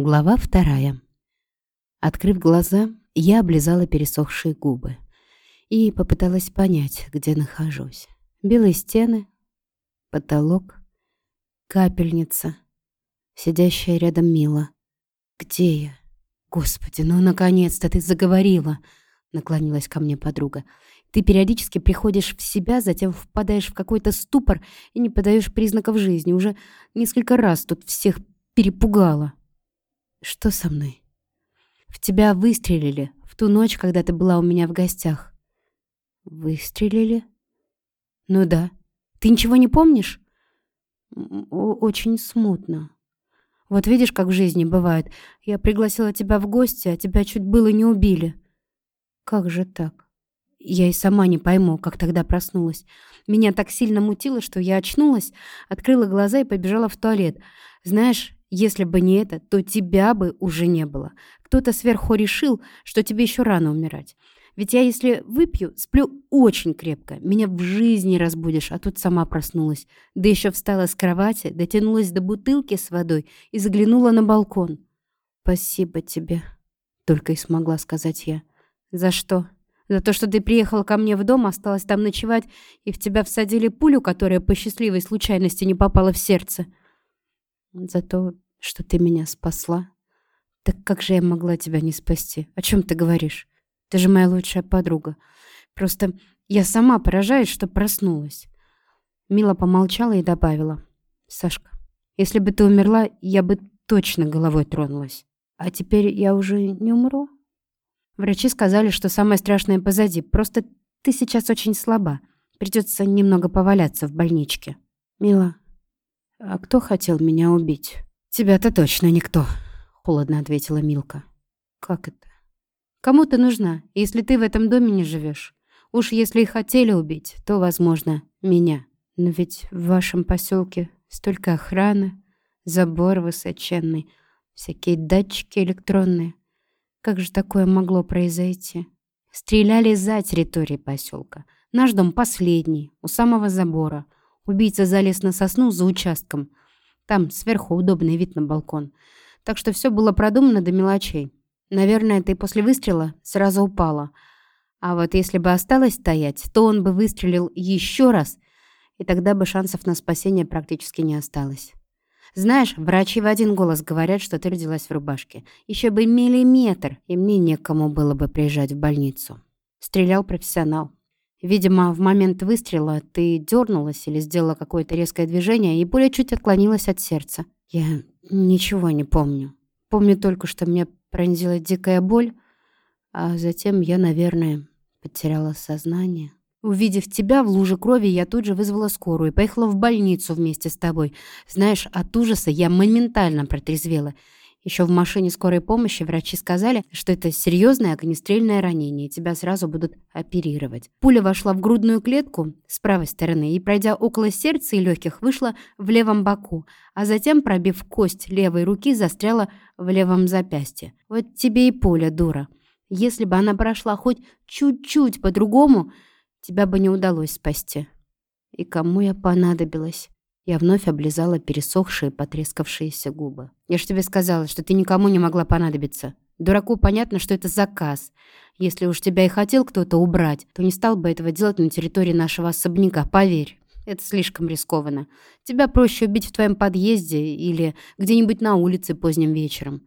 Глава вторая. Открыв глаза, я облизала пересохшие губы и попыталась понять, где нахожусь. Белые стены, потолок, капельница, сидящая рядом Мила. Где я? Господи, ну наконец-то ты заговорила, наклонилась ко мне подруга. Ты периодически приходишь в себя, затем впадаешь в какой-то ступор и не подаешь признаков жизни. Уже несколько раз тут всех перепугала. Что со мной? В тебя выстрелили в ту ночь, когда ты была у меня в гостях. Выстрелили? Ну да. Ты ничего не помнишь? Очень смутно. Вот видишь, как в жизни бывает. Я пригласила тебя в гости, а тебя чуть было не убили. Как же так? Я и сама не пойму, как тогда проснулась. Меня так сильно мутило, что я очнулась, открыла глаза и побежала в туалет. Знаешь, если бы не это, то тебя бы уже не было. Кто-то сверху решил, что тебе еще рано умирать. Ведь я, если выпью, сплю очень крепко. Меня в жизни разбудишь, а тут сама проснулась. Да еще встала с кровати, дотянулась до бутылки с водой и заглянула на балкон. «Спасибо тебе», — только и смогла сказать я. «За что?» За то, что ты приехала ко мне в дом, осталась там ночевать, и в тебя всадили пулю, которая по счастливой случайности не попала в сердце. За то, что ты меня спасла. Так как же я могла тебя не спасти? О чем ты говоришь? Ты же моя лучшая подруга. Просто я сама поражаюсь, что проснулась. Мила помолчала и добавила. Сашка, если бы ты умерла, я бы точно головой тронулась. А теперь я уже не умру? Врачи сказали, что самое страшное позади. Просто ты сейчас очень слаба. Придется немного поваляться в больничке. Мила, а кто хотел меня убить? Тебя-то точно никто, холодно ответила Милка. Как это? Кому ты нужна, если ты в этом доме не живешь? Уж если и хотели убить, то, возможно, меня. Но ведь в вашем поселке столько охраны, забор высоченный, всякие датчики электронные. Как же такое могло произойти? Стреляли за территорией поселка. Наш дом последний, у самого забора. Убийца залез на сосну за участком. Там сверху удобный вид на балкон. Так что все было продумано до мелочей. Наверное, ты после выстрела сразу упала. А вот если бы осталась стоять, то он бы выстрелил еще раз, и тогда бы шансов на спасение практически не осталось. Знаешь, врачи в один голос говорят, что ты родилась в рубашке. Еще бы миллиметр, и мне некому было бы приезжать в больницу. Стрелял профессионал. Видимо, в момент выстрела ты дернулась или сделала какое-то резкое движение, и пуля чуть отклонилась от сердца. Я ничего не помню. Помню только, что меня пронзила дикая боль, а затем я, наверное, потеряла сознание. Увидев тебя в луже крови, я тут же вызвала скорую и поехала в больницу вместе с тобой. Знаешь, от ужаса я моментально протрезвела. Еще в машине скорой помощи врачи сказали, что это серьезное огнестрельное ранение, тебя сразу будут оперировать. Пуля вошла в грудную клетку с правой стороны и, пройдя около сердца и легких, вышла в левом боку, а затем, пробив кость левой руки, застряла в левом запястье. Вот тебе и пуля, дура. Если бы она прошла хоть чуть-чуть по-другому, тебя бы не удалось спасти. И кому я понадобилась? Я вновь облизала пересохшие, потрескавшиеся губы. Я ж тебе сказала, что ты никому не могла понадобиться. Дураку понятно, что это заказ. Если уж тебя и хотел кто-то убрать, то не стал бы этого делать на территории нашего особняка, поверь. Это слишком рискованно. Тебя проще убить в твоем подъезде или где-нибудь на улице поздним вечером.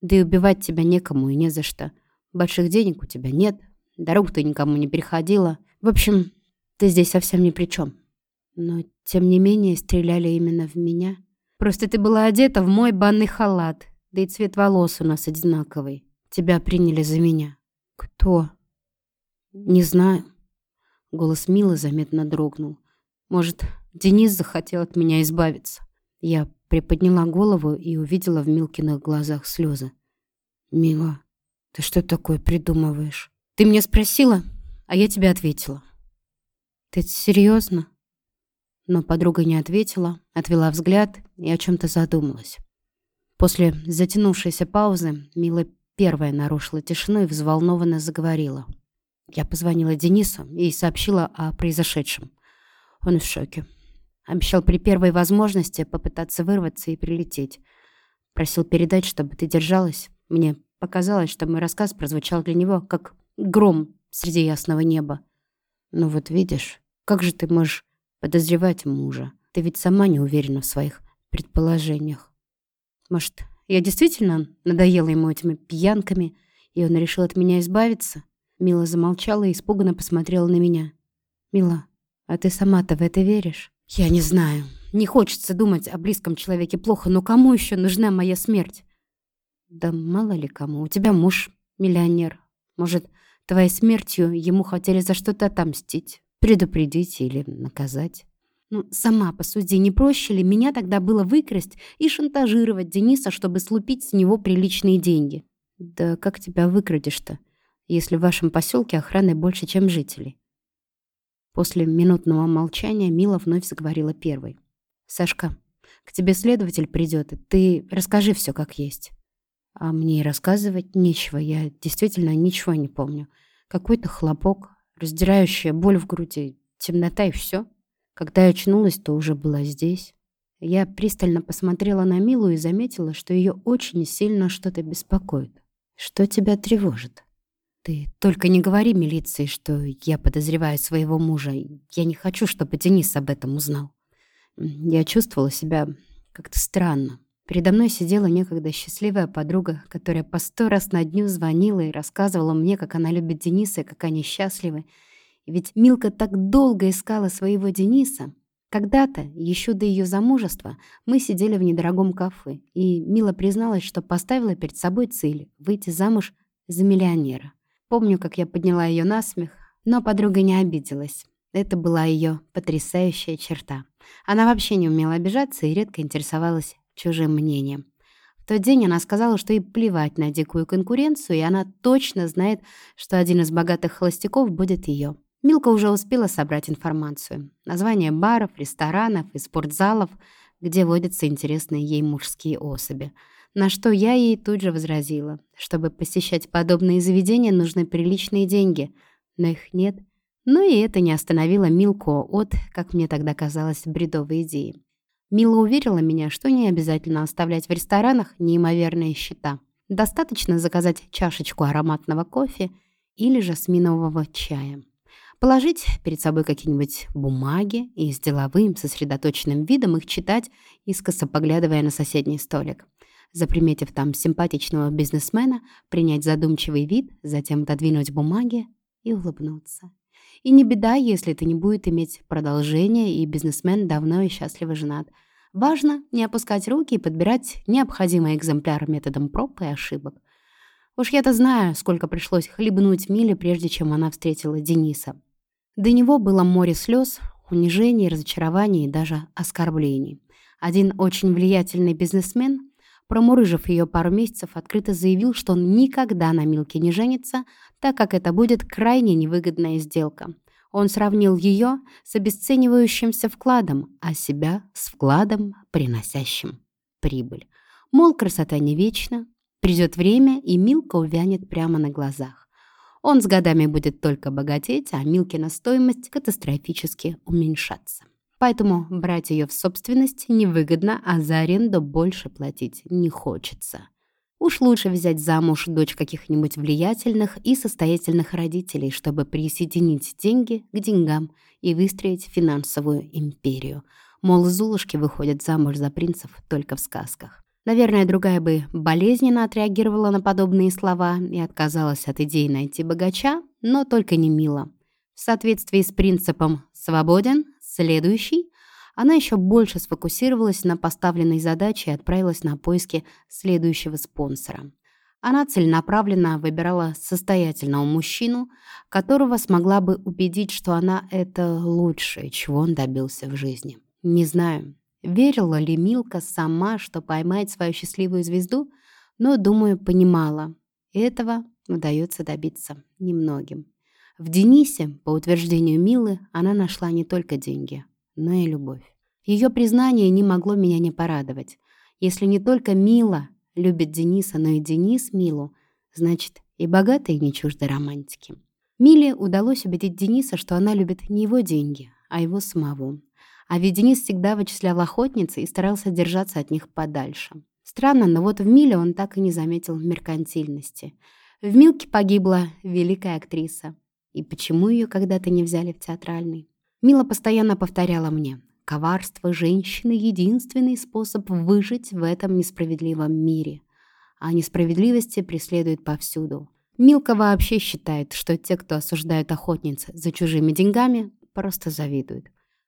Да и убивать тебя некому и не за что. Больших денег у тебя нет, дорог ты никому не переходила. В общем, ты здесь совсем ни при чем. Но, тем не менее, стреляли именно в меня. Просто ты была одета в мой банный халат, да и цвет волос у нас одинаковый. Тебя приняли за меня. Кто? Не знаю. Голос Милы заметно дрогнул. Может, Денис захотел от меня избавиться. Я приподняла голову и увидела в Милкиных глазах слезы. «Мила, ты что такое придумываешь? Ты меня спросила, а я тебе ответила. Ты серьезно? Но подруга не ответила, отвела взгляд и о чем-то задумалась. После затянувшейся паузы Мила первая нарушила тишину и взволнованно заговорила. Я позвонила Денису и сообщила о произошедшем. Он в шоке. Обещал при первой возможности попытаться вырваться и прилететь. Просил передать, чтобы ты держалась. Мне показалось, что мой рассказ прозвучал для него, как гром среди ясного неба. Ну вот видишь, как же ты можешь подозревать мужа? Ты ведь сама не уверена в своих предположениях. Может, я действительно надоела ему этими пьянками, и он решил от меня избавиться? Мила замолчала и испуганно посмотрела на меня. «Мила, а ты сама-то в это веришь?» «Я не знаю. Не хочется думать о близком человеке плохо, но кому еще нужна моя смерть?» «Да мало ли кому. У тебя муж миллионер. Может, твоей смертью ему хотели за что-то отомстить, предупредить или наказать?» Ну, сама посуди, не проще ли меня тогда было выкрасть и шантажировать Дениса, чтобы слупить с него приличные деньги? Да как тебя выкрадешь-то, если в вашем поселке охраны больше, чем жителей? После минутного молчания Мила вновь заговорила первой. «Сашка, к тебе следователь придет, ты расскажи все как есть». А мне и рассказывать нечего, я действительно ничего не помню. Какой-то хлопок, раздирающая боль в груди, темнота и все. Когда я очнулась, то уже была здесь. Я пристально посмотрела на Милу и заметила, что ее очень сильно что-то беспокоит. «Что тебя тревожит?» «Ты только не говори милиции, что я подозреваю своего мужа. Я не хочу, чтобы Денис об этом узнал». Я чувствовала себя как-то странно. Передо мной сидела некогда счастливая подруга, которая по сто раз на дню звонила и рассказывала мне, как она любит Дениса и как они счастливы. Ведь Милка так долго искала своего Дениса. Когда-то, еще до ее замужества, мы сидели в недорогом кафе, и Мила призналась, что поставила перед собой цель — выйти замуж за миллионера. Помню, как я подняла ее на смех, но подруга не обиделась. Это была ее потрясающая черта. Она вообще не умела обижаться и редко интересовалась чужим мнением. В тот день она сказала, что ей плевать на дикую конкуренцию, и она точно знает, что один из богатых холостяков будет ее. Милка уже успела собрать информацию. Названия баров, ресторанов и спортзалов, где водятся интересные ей мужские особи – на что я ей тут же возразила. Чтобы посещать подобные заведения, нужны приличные деньги. Но их нет. Но и это не остановило Милку от, как мне тогда казалось, бредовой идеи. Мила уверила меня, что не обязательно оставлять в ресторанах неимоверные счета. Достаточно заказать чашечку ароматного кофе или жасминового чая. Положить перед собой какие-нибудь бумаги и с деловым, сосредоточенным видом их читать, искоса поглядывая на соседний столик заприметив там симпатичного бизнесмена, принять задумчивый вид, затем отодвинуть бумаги и улыбнуться. И не беда, если это не будет иметь продолжения, и бизнесмен давно и счастливо женат. Важно не опускать руки и подбирать необходимый экземпляр методом проб и ошибок. Уж я-то знаю, сколько пришлось хлебнуть Миле, прежде чем она встретила Дениса. До него было море слез, унижений, разочарований и даже оскорблений. Один очень влиятельный бизнесмен промурыжив ее пару месяцев, открыто заявил, что он никогда на Милке не женится, так как это будет крайне невыгодная сделка. Он сравнил ее с обесценивающимся вкладом, а себя с вкладом, приносящим прибыль. Мол, красота не вечна, придет время, и Милка увянет прямо на глазах. Он с годами будет только богатеть, а Милкина стоимость катастрофически уменьшаться. Поэтому брать ее в собственность невыгодно, а за аренду больше платить не хочется. Уж лучше взять замуж дочь каких-нибудь влиятельных и состоятельных родителей, чтобы присоединить деньги к деньгам и выстроить финансовую империю. Мол, зулушки выходят замуж за принцев только в сказках. Наверное, другая бы болезненно отреагировала на подобные слова и отказалась от идеи найти богача, но только не мило. В соответствии с принципом «свободен, Следующий она еще больше сфокусировалась на поставленной задаче и отправилась на поиски следующего спонсора. Она целенаправленно выбирала состоятельного мужчину, которого смогла бы убедить, что она — это лучшее, чего он добился в жизни. Не знаю, верила ли Милка сама, что поймает свою счастливую звезду, но, думаю, понимала. Этого удается добиться немногим. В Денисе, по утверждению Милы, она нашла не только деньги, но и любовь. Ее признание не могло меня не порадовать. Если не только Мила любит Дениса, но и Денис Милу, значит, и богатые не чужды романтики. Миле удалось убедить Дениса, что она любит не его деньги, а его самого. А ведь Денис всегда вычислял охотницы и старался держаться от них подальше. Странно, но вот в Миле он так и не заметил меркантильности. В Милке погибла великая актриса. И почему ее когда-то не взяли в театральный? Мила постоянно повторяла мне. Коварство женщины — единственный способ выжить в этом несправедливом мире. А несправедливости преследуют повсюду. Милка вообще считает, что те, кто осуждают охотниц за чужими деньгами, просто завидуют.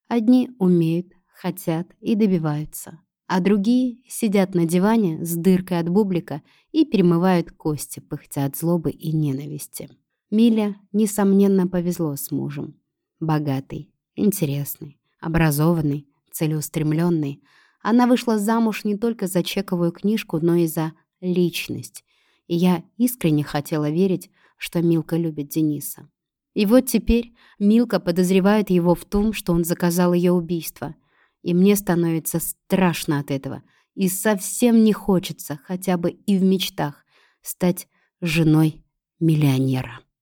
Одни умеют, хотят и добиваются а другие сидят на диване с дыркой от бублика и перемывают кости, пыхтя от злобы и ненависти. Миля, несомненно, повезло с мужем. Богатый, интересный, образованный, целеустремленный. Она вышла замуж не только за чековую книжку, но и за личность. И я искренне хотела верить, что Милка любит Дениса. И вот теперь Милка подозревает его в том, что он заказал ее убийство — и мне становится страшно от этого. И совсем не хочется, хотя бы и в мечтах, стать женой миллионера.